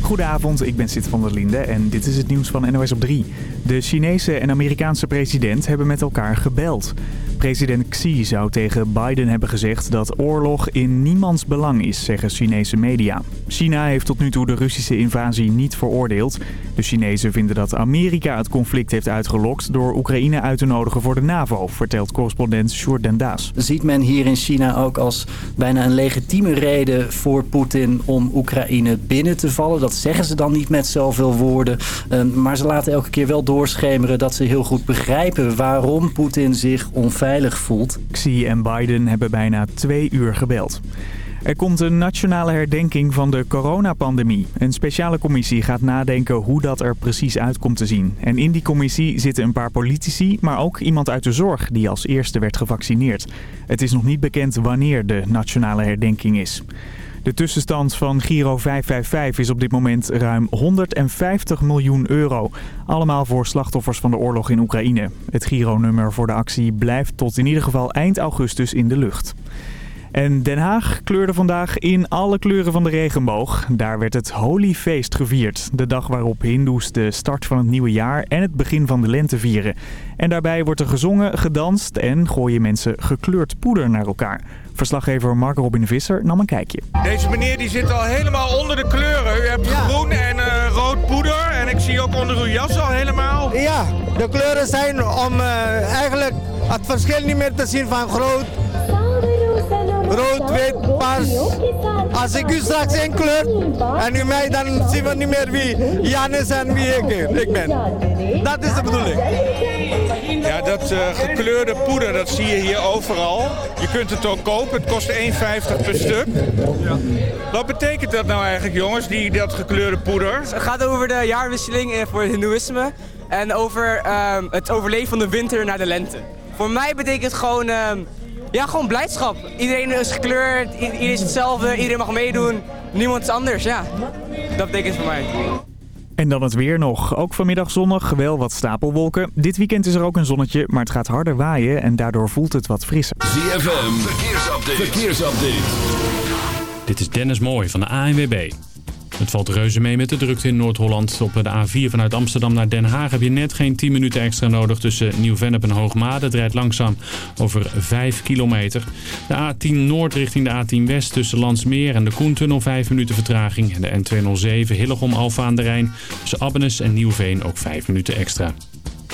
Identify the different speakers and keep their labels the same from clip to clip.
Speaker 1: Goedenavond, ik ben Sid van der Linde en dit is het nieuws van NOS op 3. De Chinese en Amerikaanse president hebben met elkaar gebeld. President Xi zou tegen Biden hebben gezegd dat oorlog in niemands belang is, zeggen Chinese media. China heeft tot nu toe de Russische invasie niet veroordeeld. De Chinezen vinden dat Amerika het conflict heeft uitgelokt door Oekraïne uit te nodigen voor de NAVO, vertelt correspondent Sjoerd Den Daas.
Speaker 2: Ziet men hier in China ook als bijna een legitieme reden voor Poetin om Oekraïne binnen te vallen? Dat zeggen ze dan niet met zoveel woorden. Ehm, maar ze laten elke keer wel doorschemeren dat ze heel goed begrijpen waarom Poetin zich onveilig voelt.
Speaker 1: Xi en Biden hebben bijna twee uur gebeld. Er komt een nationale herdenking van de coronapandemie. Een speciale commissie gaat nadenken hoe dat er precies uit komt te zien. En in die commissie zitten een paar politici, maar ook iemand uit de zorg die als eerste werd gevaccineerd. Het is nog niet bekend wanneer de nationale herdenking is. De tussenstand van Giro 555 is op dit moment ruim 150 miljoen euro. Allemaal voor slachtoffers van de oorlog in Oekraïne. Het Giro-nummer voor de actie blijft tot in ieder geval eind augustus in de lucht. En Den Haag kleurde vandaag in alle kleuren van de regenboog. Daar werd het Holy Feest gevierd. De dag waarop hindoes de start van het nieuwe jaar en het begin van de lente vieren. En daarbij wordt er gezongen, gedanst en gooien mensen gekleurd poeder naar elkaar. Verslaggever Mark Robin Visser nam een kijkje.
Speaker 3: Deze meneer die zit al helemaal onder de kleuren. U hebt groen en uh, rood poeder en ik zie ook onder uw jas al helemaal.
Speaker 4: Ja, de kleuren zijn om uh, eigenlijk het verschil niet meer te zien van groot rood, wit, paars. Als ik u straks inkleur en u mij, dan zien we niet meer wie Jan is en wie ik, ik ben. Dat is de bedoeling.
Speaker 3: Ja, dat uh, gekleurde poeder, dat zie je hier overal. Je kunt het ook kopen, het kost 1,50 per stuk. Ja. Wat betekent dat nou eigenlijk, jongens, die, dat gekleurde poeder?
Speaker 5: Het gaat over de jaarwisseling voor het hindoeïsme en over um, het overleven van de winter naar de lente. Voor mij betekent het gewoon... Um, ja, gewoon blijdschap. Iedereen is gekleurd, iedereen is hetzelfde, iedereen mag meedoen. Niemand is anders, ja. Dat betekent voor mij.
Speaker 1: En dan het weer nog. Ook vanmiddag zonnig, wel wat stapelwolken. Dit weekend is er ook een zonnetje, maar het gaat harder waaien en daardoor voelt het wat frisser.
Speaker 6: ZFM, verkeersupdate. verkeersupdate.
Speaker 7: Dit is Dennis Mooij van de ANWB. Het valt reuze mee met de drukte in Noord-Holland. Op de A4 vanuit Amsterdam naar Den Haag heb je net geen 10 minuten extra nodig tussen Nieuw-Vennep en Hoogmade. Het rijdt langzaam over 5 kilometer. De A10 Noord richting de A10 West tussen Landsmeer en de Koentunnel 5 minuten vertraging. En de N207 Hillegom Alfa aan de Rijn tussen Abbenes en Nieuwveen ook 5 minuten extra.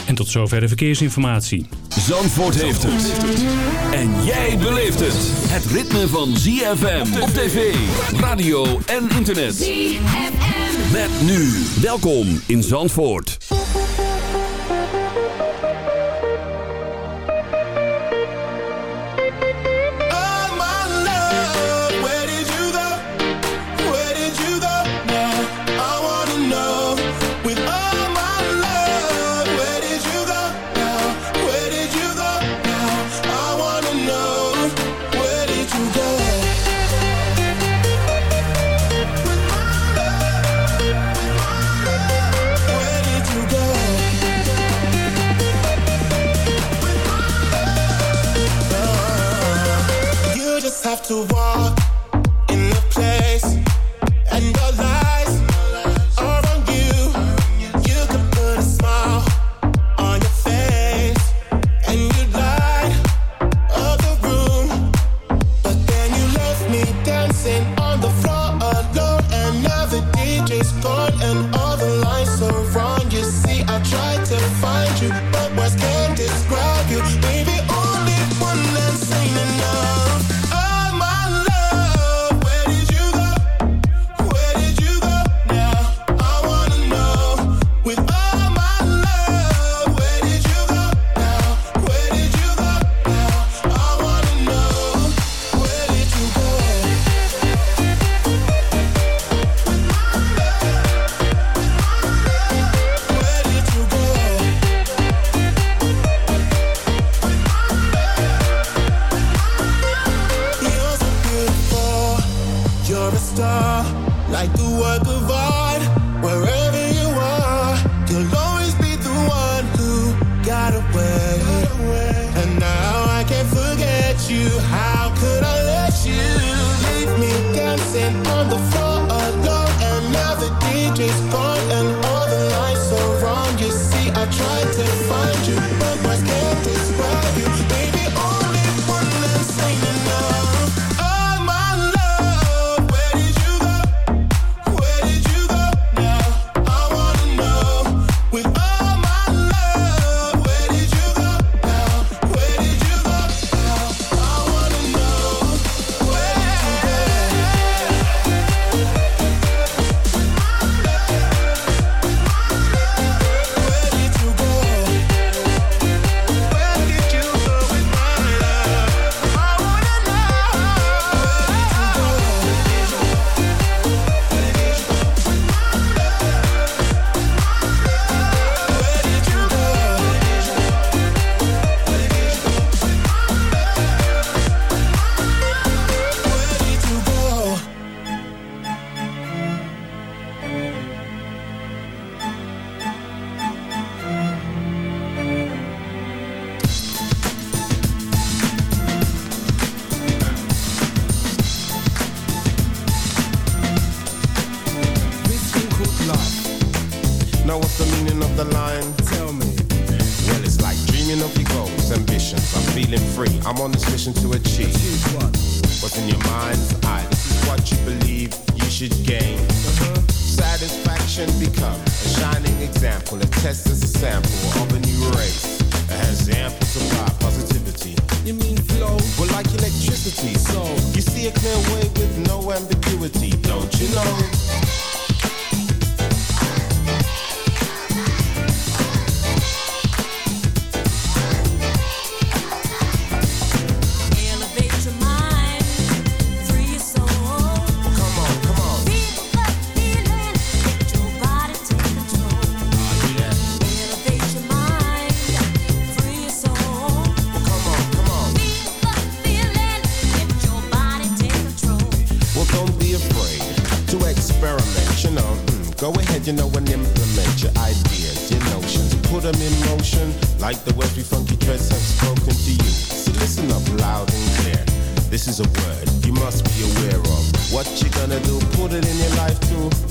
Speaker 7: En tot zover de verkeersinformatie.
Speaker 6: Zandvoort heeft het. En jij beleeft het. Het ritme van ZFM op tv, radio en internet. ZFM. Met nu. Welkom in Zandvoort.
Speaker 8: To walk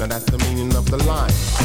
Speaker 8: Now that's the
Speaker 9: meaning of the line.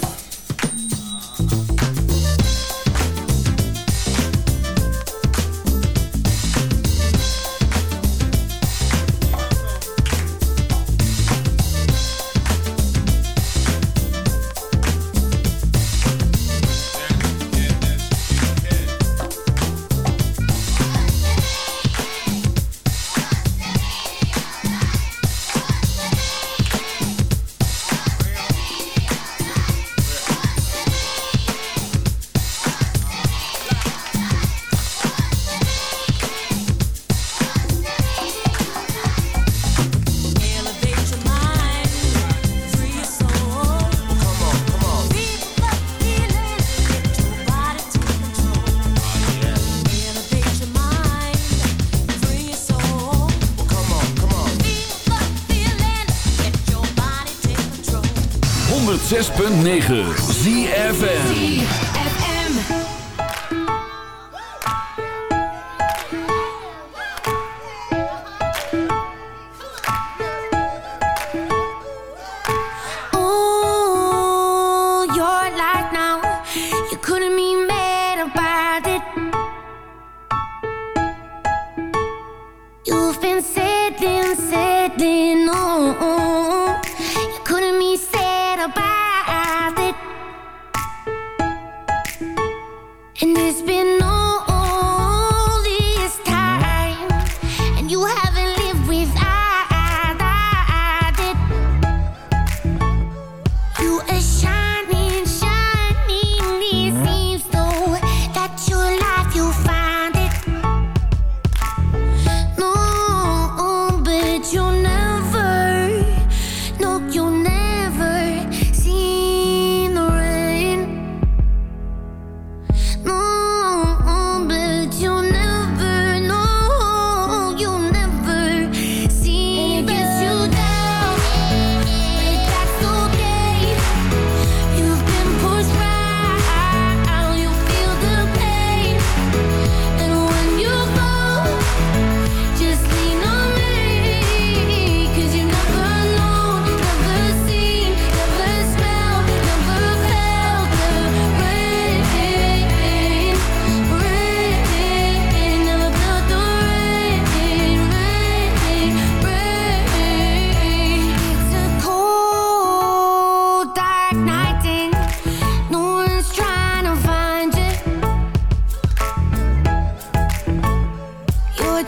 Speaker 10: 106.9 ZFN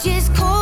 Speaker 10: just coasting,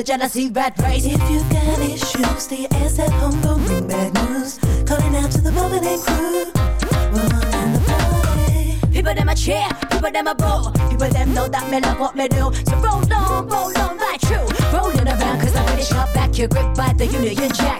Speaker 10: a jealousy rat race.
Speaker 11: If you got issues, stay your ass at home, don't bring bad news. Calling out to the moment and crew. Rolling in the party.
Speaker 10: People them a cheer, people them a boo. People them know that me love what me do. So roll on, roll on, like true. Rolling around, cause I'm pretty sharp back. You're by the Union Jack.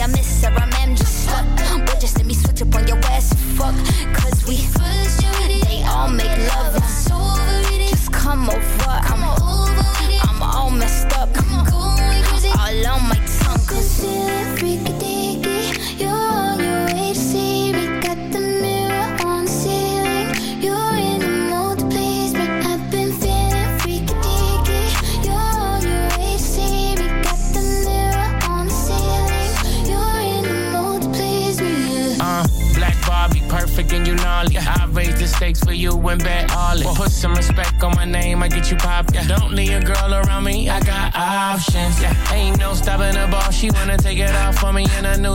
Speaker 12: I miss
Speaker 10: her. I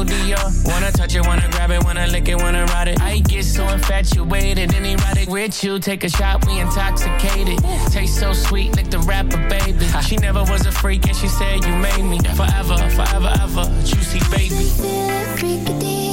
Speaker 12: Dior. Wanna touch it, wanna grab it, wanna lick it, wanna ride it. I get so infatuated and erotic with you. Take a shot, we intoxicated. Taste so sweet, like the rapper, baby. She never was a freak and she said you made me. Forever, forever, ever, juicy baby.
Speaker 10: Freaky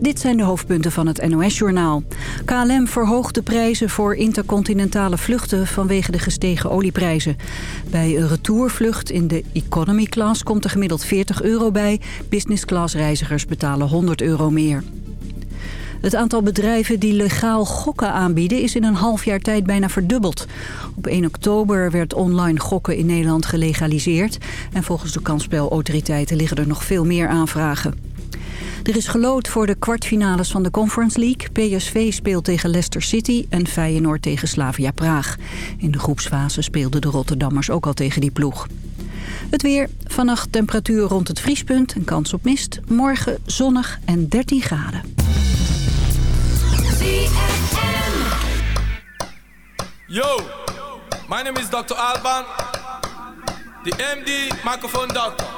Speaker 13: Dit zijn de hoofdpunten van het NOS-journaal. KLM verhoogt de prijzen voor intercontinentale vluchten vanwege de gestegen olieprijzen. Bij een retourvlucht in de economy class komt er gemiddeld 40 euro bij. Business class reizigers betalen 100 euro meer. Het aantal bedrijven die legaal gokken aanbieden is in een half jaar tijd bijna verdubbeld. Op 1 oktober werd online gokken in Nederland gelegaliseerd. En volgens de kansspelautoriteiten liggen er nog veel meer aanvragen. Er is gelood voor de kwartfinales van de Conference League. PSV speelt tegen Leicester City en Feyenoord tegen Slavia Praag. In de groepsfase speelden de Rotterdammers ook al tegen die ploeg. Het weer. Vannacht temperatuur rond het vriespunt en kans op mist. Morgen zonnig en 13 graden.
Speaker 14: Yo, my name is Dr. Alban, the MD microphone doctor.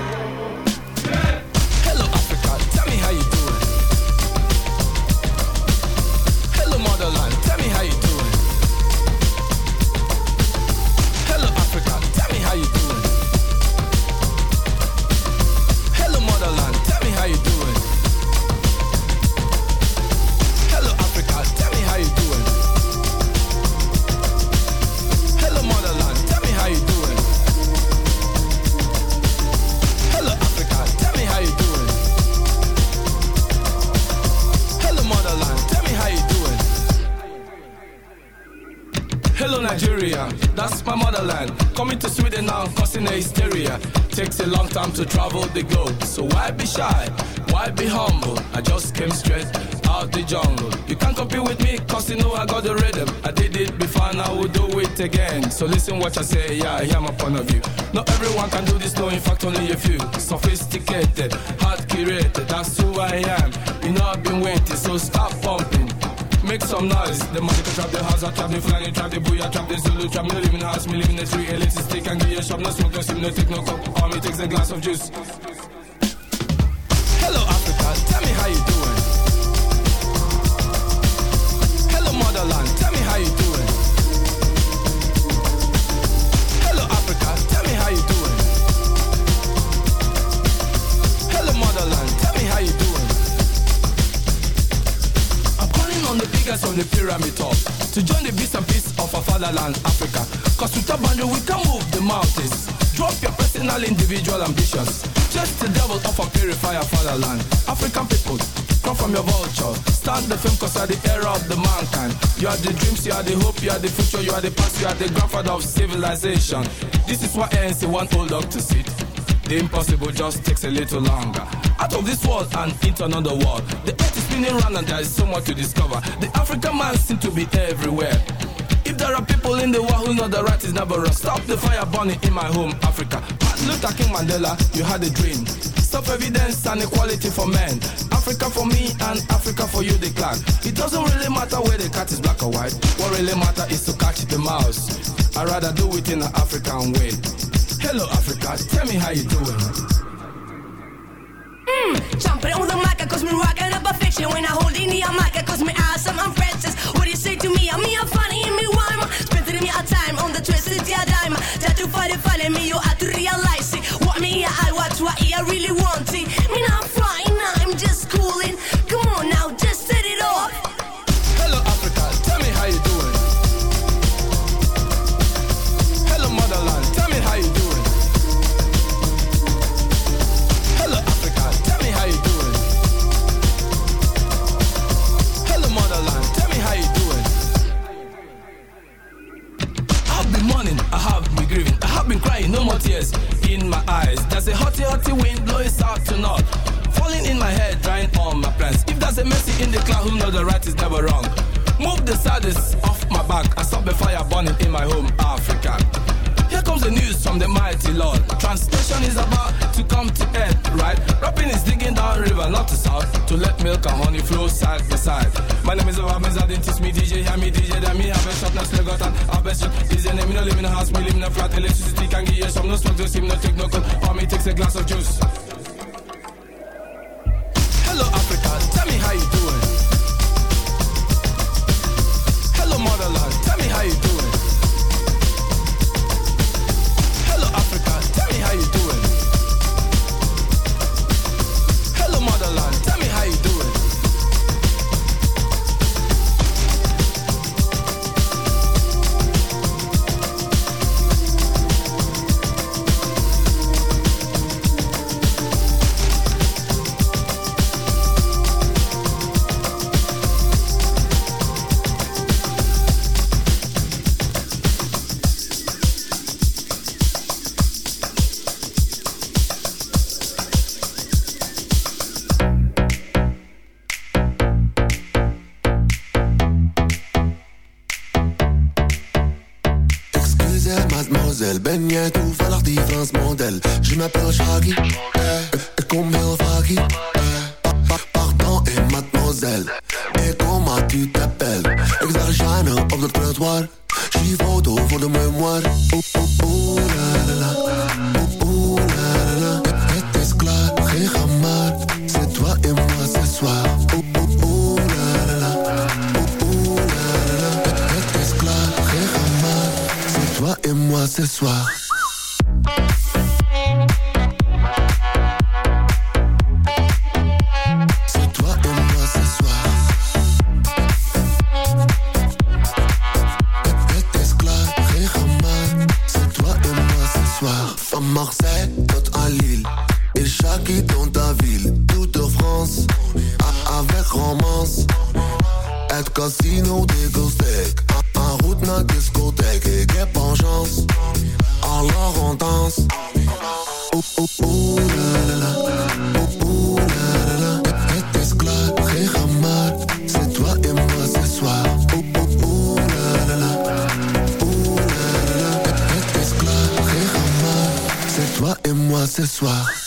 Speaker 14: Takes a long time to travel the globe. So why be shy? Why be humble? I just came straight out the jungle. You can't compete with me, cause you know I got the rhythm. I did it before, and I will do it again. So listen what I say, yeah, I hear my point of view. Not everyone can do this, no, in fact, only a few. Sophisticated, hard curated, that's who I am. You know I've been waiting, so stop pumping. Make some noise. The money can trap the house, I trap the flying, trap the booyah, trap the Zulu, trap me live in the house, me live in the street, elitist stick and give you a shop, no smoke, no sim, no take no coke. Me takes a glass of juice. Hello Africa, tell me how you doing. Hello motherland, tell me how you doing. Hello Africa, tell me how you doing. Hello motherland, tell me how you doing. I'm calling on the biggest on the pyramid top to join the beast and peace of our fatherland, personal, individual ambitions. Just the devil of a purifier fatherland. African people, come from your vulture. Start the film cause you are the era of the mankind. You are the dreams, you are the hope, you are the future, you are the past, you are the grandfather of civilization. This is why ANC want old dog to sit. The impossible just takes a little longer. Out of this world and into another world. The earth is spinning round and there is so much to discover. The African man seems to be everywhere. If there are people in the world who know the right is never wrong, stop the fire burning in my home, Africa. Martin Luther King Mandela, you had a dream. Stop evidence and equality for men. Africa for me and Africa for you, the clan. It doesn't really matter where the cat is black or white. What really matters is to catch the mouse. I'd rather do it in an African way. Hello, Africa, tell me how you doing.
Speaker 15: Mm, jumping on the mic, cause me rocking up a fiction. When I hold in the mic, cause me awesome, I'm princess. What do you say to me? I'm me, I'm funny, and me, rhyme. Spending me a time on the twisted yeah, dime. That to find it, find me, you have to realize it. What me, I watch, what I really want it. Me, not
Speaker 14: hotty wind blowing south to north. Falling in my head, drying all my plans. If there's a mercy in the cloud, who knows the right is never wrong. Move the saddest off my back. I stop the fire burning in my home, Africa. Here comes the news from the mighty Lord. Translation is about to come to end, right? Rapping is digging down river, not to south, to let milk and honey flow side by side. My name is I didn't teach me DJ, hear me DJ, then me have a shop, no live in a house, me live in a flat, electricity can give you some, no smoke, no steam, no take no cold, or me takes a glass of juice.
Speaker 16: Dans ta ville. Toute France, avec romance. Het casino, de steek. En route naar discotheek. Ik alors on danse. Ouh, ouh, la, la, la. La, la. C'est toi et moi ce soir. La, la. C'est toi et moi ce soir.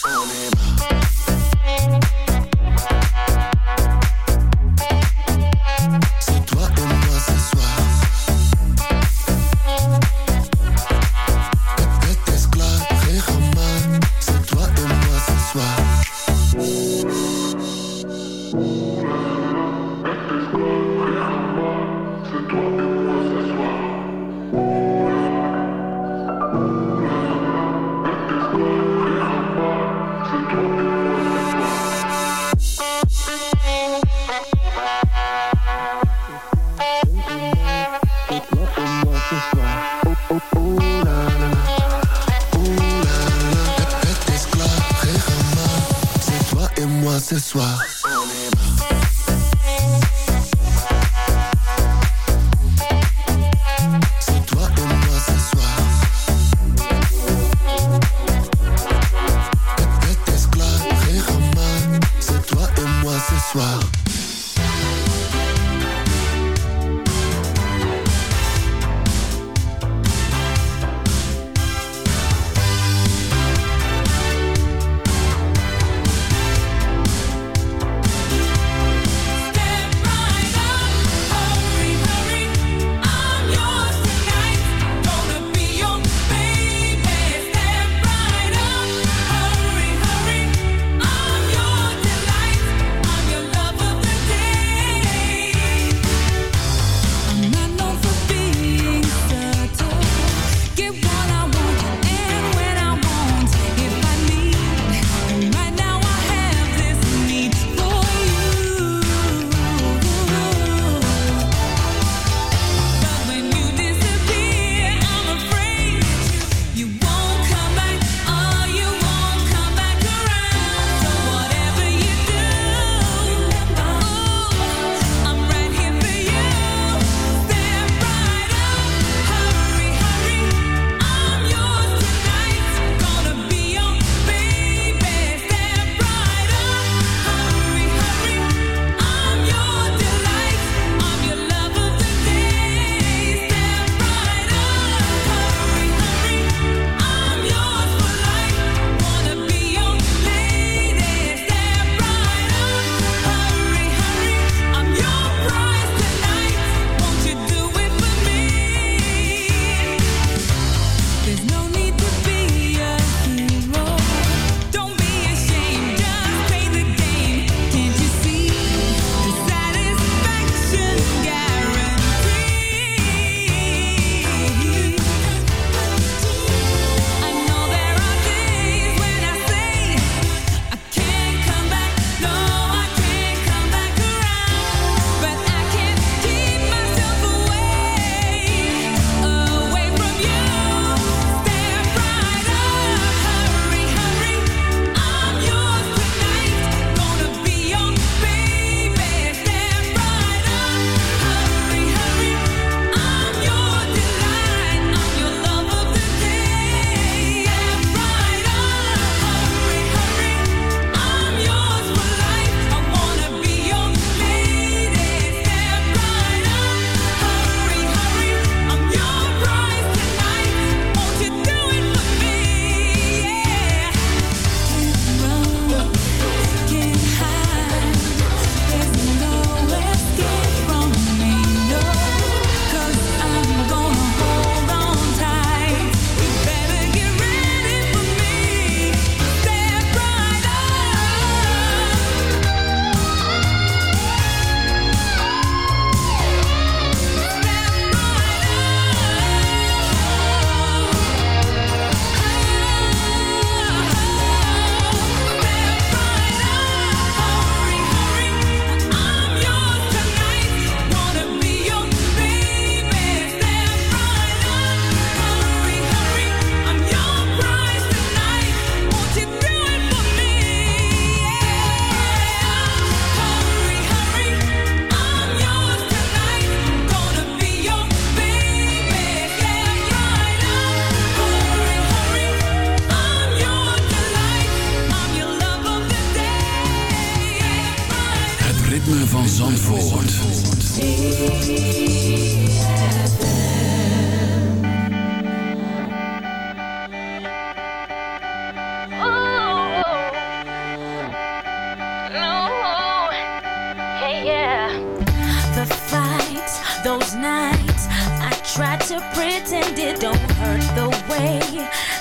Speaker 11: Tried to pretend it don't hurt the way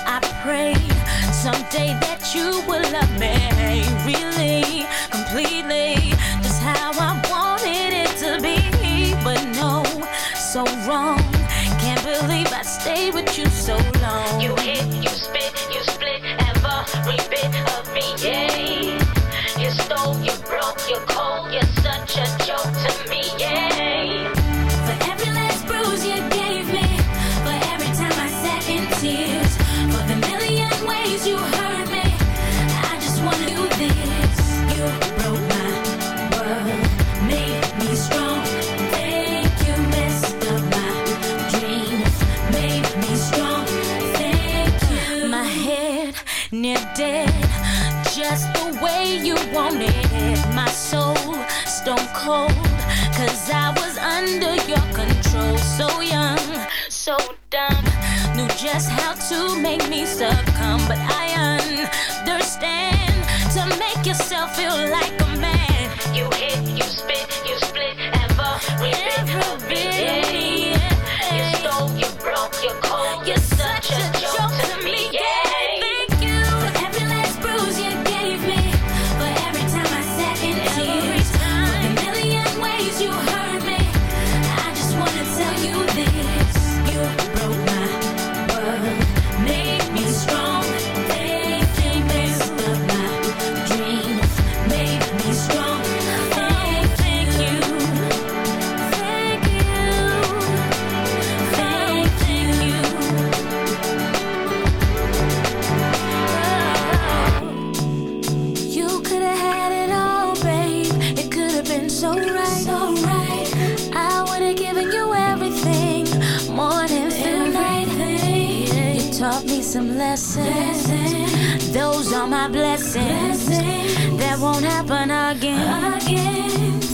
Speaker 11: I pray someday that you will love me really, completely, just how I wanted it to be. But no, so wrong. Can't believe I stayed with you so long. Wanted. My soul stone cold, cause I was under your control. So young, so dumb, knew just how to make me succumb. But I understand to make yourself feel like a man. So right. So right. I would have given you everything, more than everything. You taught me some lessons. Those are my blessings. That won't happen again. Again.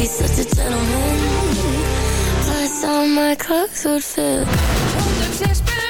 Speaker 17: I could such a
Speaker 18: gentleman. Plus, all my clothes would fit.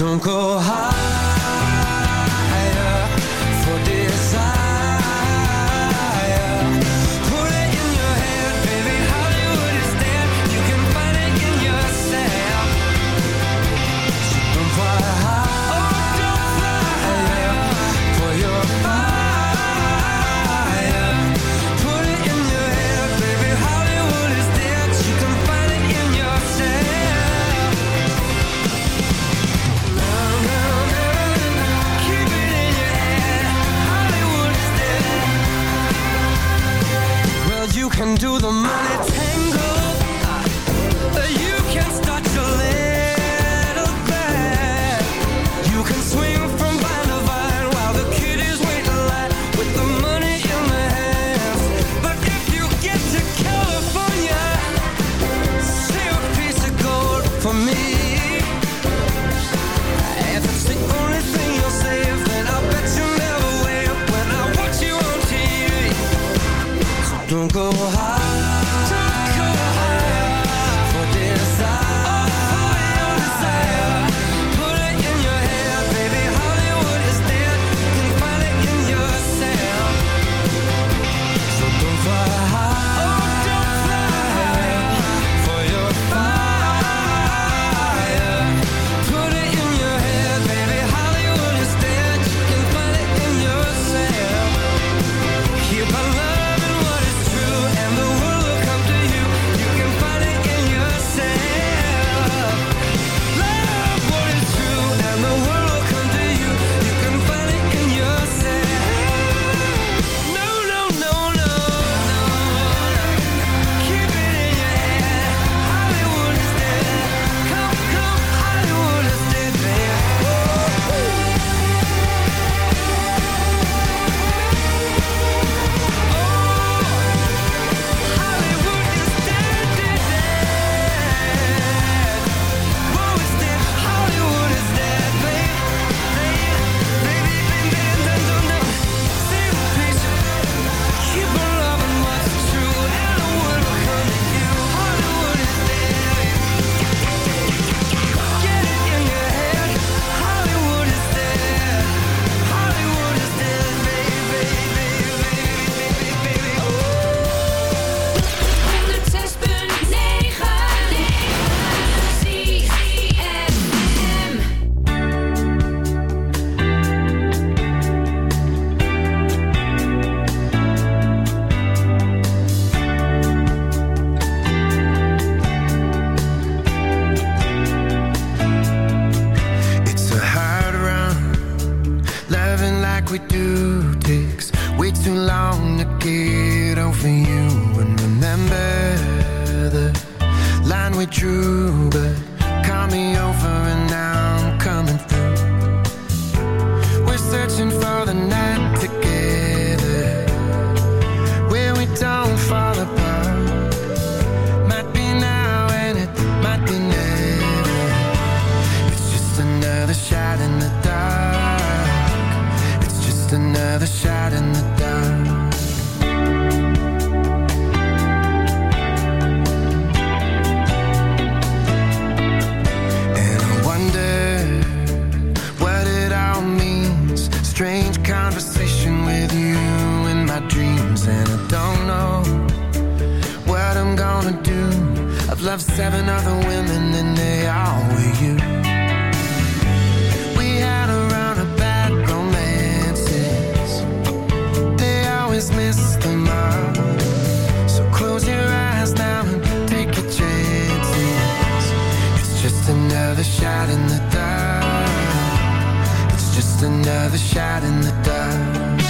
Speaker 19: Don't go high
Speaker 18: ah. another shot in the dark.